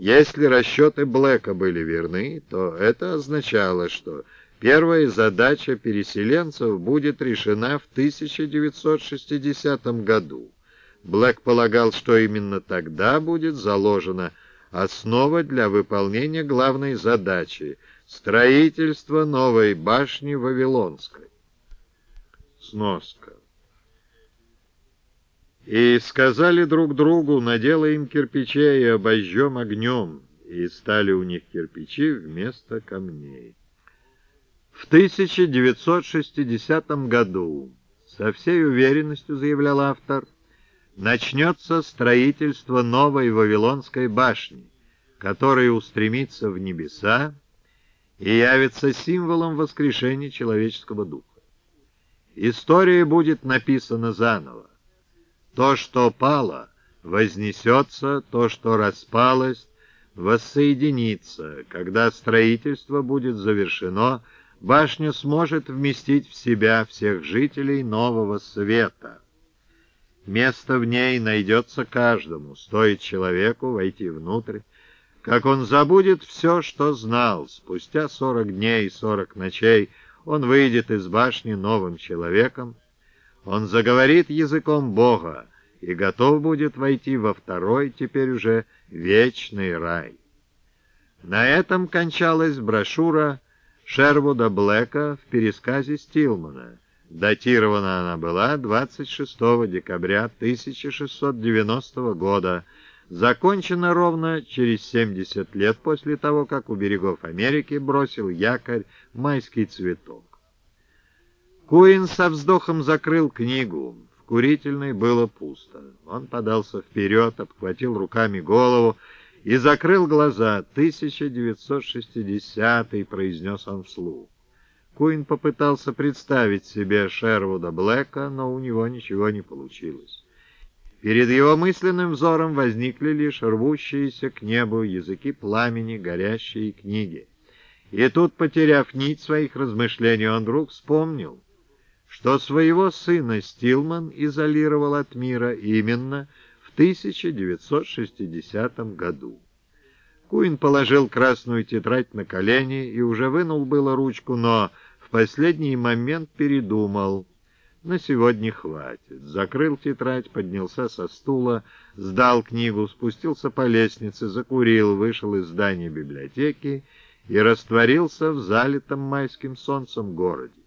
Если расчеты Блэка были верны, то это означало, что первая задача переселенцев будет решена в 1960 году. Блэк полагал, что именно тогда будет заложена основа для выполнения главной задачи — строительства новой башни Вавилонской. Сноска. И сказали друг другу, наделаем кирпичей и обожжем огнем, и стали у них кирпичи вместо камней. В 1960 году, со всей уверенностью заявлял автор, начнется строительство новой Вавилонской башни, которая устремится в небеса и явится символом воскрешения человеческого духа. История будет написана заново. То, что пало, вознесется, то, что распалось, воссоединится. Когда строительство будет завершено, башня сможет вместить в себя всех жителей нового света. Место в ней найдется каждому, стоит человеку войти внутрь, как он забудет все, что знал. Спустя сорок дней и сорок ночей он выйдет из башни новым человеком, он заговорит языком Бога и готов будет войти во второй, теперь уже вечный рай. На этом кончалась брошюра Шервуда Блэка в пересказе Стилмана. Датирована она была 26 декабря 1690 года, закончена ровно через 70 лет после того, как у берегов Америки бросил якорь майский цветок. Куин со вздохом закрыл книгу. В курительной было пусто. Он подался вперед, обхватил руками голову и закрыл глаза. «1960-й», — произнес он вслух. Куин попытался представить себе Шервуда Блэка, но у него ничего не получилось. Перед его мысленным взором возникли лишь рвущиеся к небу языки пламени, горящие книги. И тут, потеряв нить своих размышлений, он вдруг вспомнил — что своего сына Стилман изолировал от мира именно в 1960 году. Куин положил красную тетрадь на колени и уже вынул было ручку, но в последний момент передумал. На сегодня хватит. Закрыл тетрадь, поднялся со стула, сдал книгу, спустился по лестнице, закурил, вышел из здания библиотеки и растворился в залитом майским солнцем городе.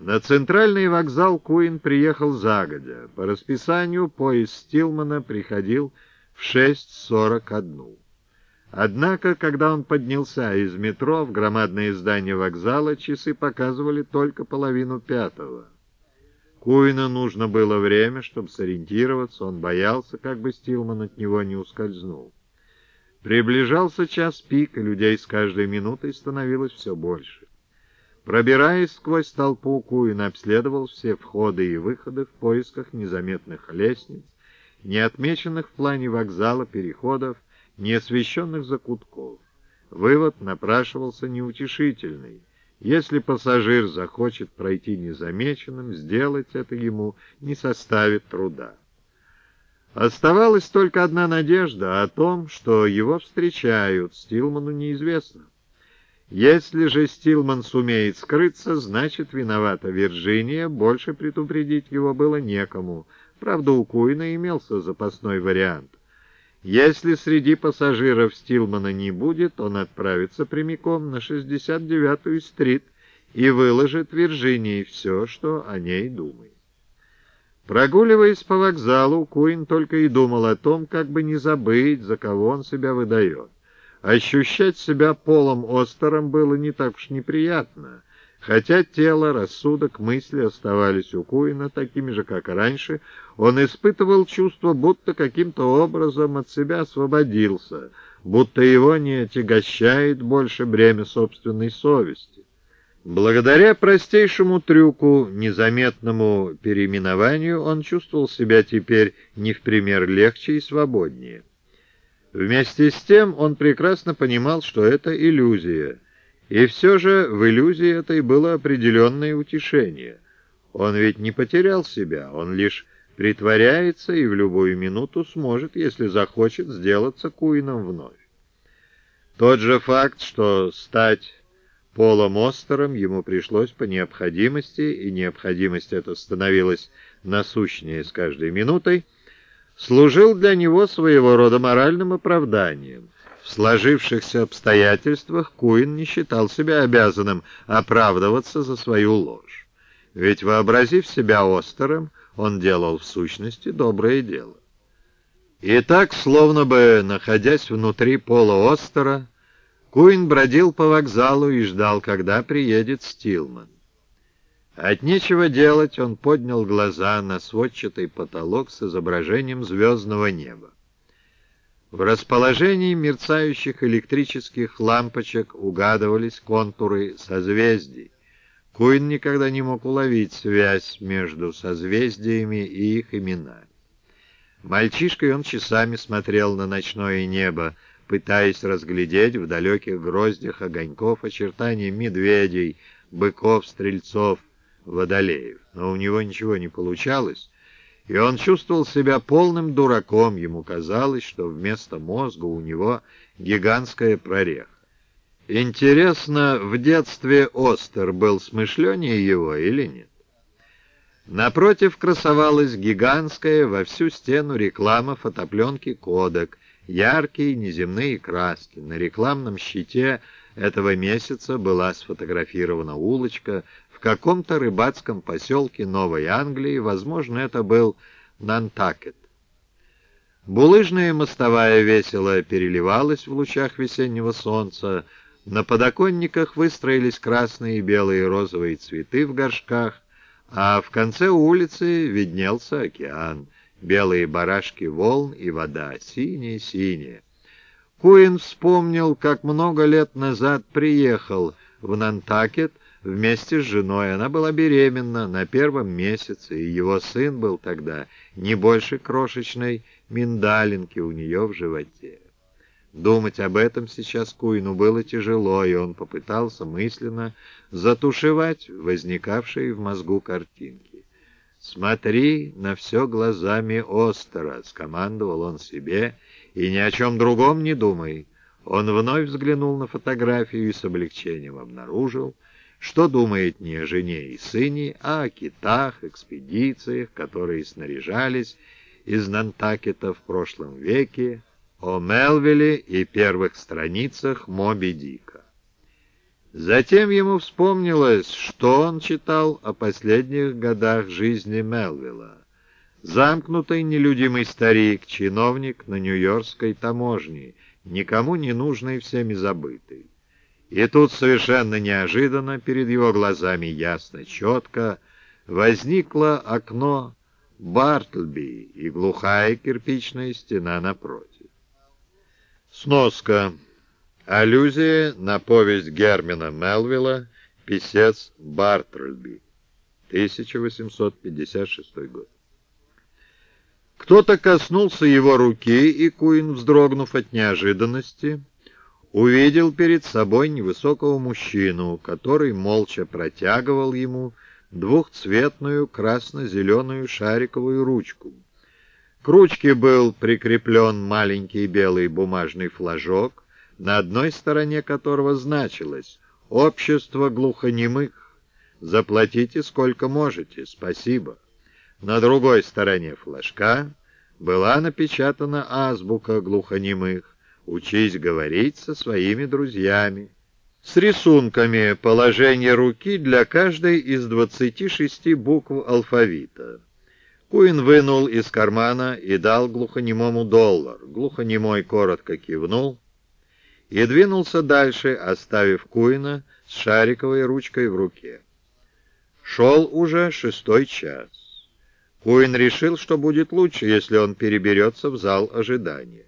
На центральный вокзал Куин приехал загодя. По расписанию поезд Стилмана приходил в 6.41. Однако, когда он поднялся из метро в громадное здание вокзала, часы показывали только половину пятого. Куину нужно было время, чтобы сориентироваться, он боялся, как бы Стилман от него не ускользнул. Приближался час пик, и людей с каждой минутой становилось все больше. Пробираясь сквозь толпу, Куин обследовал все входы и выходы в поисках незаметных лестниц, не отмеченных в плане вокзала переходов, не освещенных закутков. Вывод напрашивался неутешительный. Если пассажир захочет пройти незамеченным, сделать это ему не составит труда. Оставалась только одна надежда о том, что его встречают, Стилману неизвестно. Если же Стилман сумеет скрыться, значит, виновата Вирджиния, больше предупредить его было некому. Правда, у Куина имелся запасной вариант. Если среди пассажиров Стилмана не будет, он отправится прямиком на 69-ю стрит и выложит Вирджинии все, что о ней думает. Прогуливаясь по вокзалу, Куин только и думал о том, как бы не забыть, за кого он себя выдает. Ощущать себя Полом Остером было не так уж неприятно, хотя тело, рассудок, мысли оставались у Куина такими же, как и раньше, он испытывал чувство, будто каким-то образом от себя освободился, будто его не отягощает больше бремя собственной совести. Благодаря простейшему трюку, незаметному переименованию, он чувствовал себя теперь не в пример легче и свободнее. Вместе с тем он прекрасно понимал, что это иллюзия. И все же в иллюзии этой было определенное утешение. Он ведь не потерял себя, он лишь притворяется и в любую минуту сможет, если захочет, сделаться Куином вновь. Тот же факт, что стать Полом Остером ему пришлось по необходимости, и необходимость эта становилась насущнее с каждой минутой, служил для него своего рода моральным оправданием. В сложившихся обстоятельствах Куин не считал себя обязанным оправдываться за свою ложь. Ведь, вообразив себя Остером, он делал в сущности доброе дело. И так, словно бы находясь внутри пола Остера, Куин бродил по вокзалу и ждал, когда приедет Стилман. От нечего делать он поднял глаза на сводчатый потолок с изображением звездного неба. В расположении мерцающих электрических лампочек угадывались контуры созвездий. Куин никогда не мог уловить связь между созвездиями и их именами. Мальчишкой он часами смотрел на ночное небо, пытаясь разглядеть в далеких гроздях огоньков очертания медведей, быков, стрельцов, водолеев. Но у него ничего не получалось, и он чувствовал себя полным дураком. Ему казалось, что вместо мозга у него гигантская прореха. Интересно, в детстве Остер был смышленнее его или нет? Напротив красовалась гигантская во всю стену реклама фотопленки «Кодек», яркие неземные краски. На рекламном щите этого месяца была сфотографирована улочка каком-то рыбацком поселке Новой Англии, возможно, это был Нантакет. Булыжная мостовая весело переливалась в лучах весеннего солнца, на подоконниках выстроились красные, белые и розовые цветы в горшках, а в конце улицы виднелся океан — белые барашки волн и вода, синяя-синяя. Куин вспомнил, как много лет назад приехал в Нантакет вместе с женой. Она была беременна на первом месяце, и его сын был тогда не больше крошечной миндалинки у нее в животе. Думать об этом сейчас Куину было тяжело, и он попытался мысленно затушевать возникавшие в мозгу картинки. «Смотри на все глазами Остера», — скомандовал он себе, — «и ни о чем другом не думай». Он вновь взглянул на фотографию и с облегчением обнаружил, что думает не о жене и сыне, а о китах, экспедициях, которые снаряжались из Нантакета в прошлом веке, о Мелвиле и первых страницах Моби Дика. Затем ему вспомнилось, что он читал о последних годах жизни Мелвилла. Замкнутый, нелюдимый старик, чиновник на Нью-Йоркской таможне, никому не нужный, всеми забытый. И тут совершенно неожиданно перед его глазами ясно, четко возникло окно Бартлби и глухая кирпичная стена напротив. Сноска. Аллюзия на повесть Гермина Мелвилла «Писец Бартрельби», 1856 год. Кто-то коснулся его руки, и Куин, вздрогнув от неожиданности, увидел перед собой невысокого мужчину, который молча протягивал ему двухцветную красно-зеленую шариковую ручку. К ручке был прикреплен маленький белый бумажный флажок, на одной стороне которого значилось «Общество глухонемых, заплатите сколько можете, спасибо». На другой стороне флажка была напечатана азбука глухонемых «Учись говорить со своими друзьями» с рисунками положения руки для каждой из 26 букв алфавита. Куин вынул из кармана и дал глухонемому доллар. Глухонемой коротко кивнул, и двинулся дальше, оставив Куина с шариковой ручкой в руке. Шел уже шестой час. Куин решил, что будет лучше, если он переберется в зал ожидания.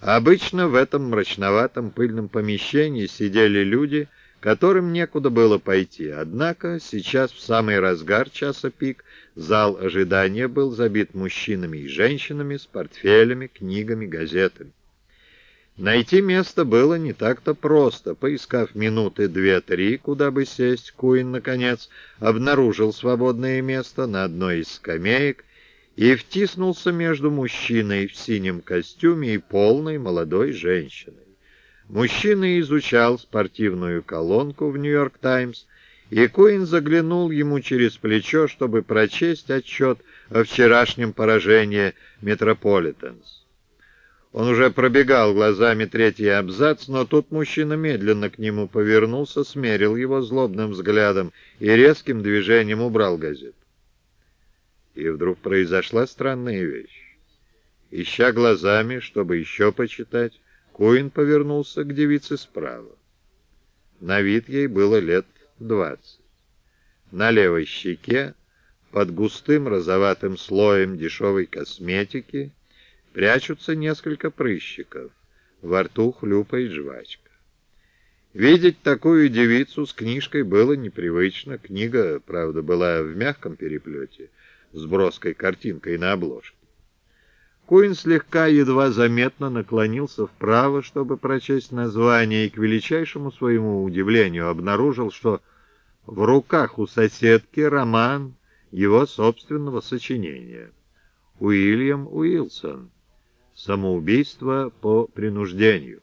Обычно в этом мрачноватом пыльном помещении сидели люди, которым некуда было пойти. Однако сейчас, в самый разгар часа пик, зал ожидания был забит мужчинами и женщинами с портфелями, книгами, газетами. Найти место было не так-то просто. Поискав минуты две-три, куда бы сесть, Куин, наконец, обнаружил свободное место на одной из скамеек и втиснулся между мужчиной в синем костюме и полной молодой женщиной. Мужчина изучал спортивную колонку в «Нью-Йорк Таймс», и Куин заглянул ему через плечо, чтобы прочесть отчет о вчерашнем поражении «Метрополитенс». Он уже пробегал глазами третий абзац, но тут мужчина медленно к нему повернулся, смерил его злобным взглядом и резким движением убрал газету. И вдруг произошла странная вещь. Ища глазами, чтобы еще почитать, Куин повернулся к девице справа. На вид ей было лет двадцать. На левой щеке, под густым розоватым слоем дешевой косметики, прячутся несколько прыщиков, во рту хлюпает жвачка. Видеть такую девицу с книжкой было непривычно. Книга, правда, была в мягком переплете, с броской картинкой на обложке. Куин слегка, едва заметно наклонился вправо, чтобы прочесть название, и к величайшему своему удивлению обнаружил, что в руках у соседки роман его собственного сочинения. Уильям Уилсон. Самоубийство по принуждению.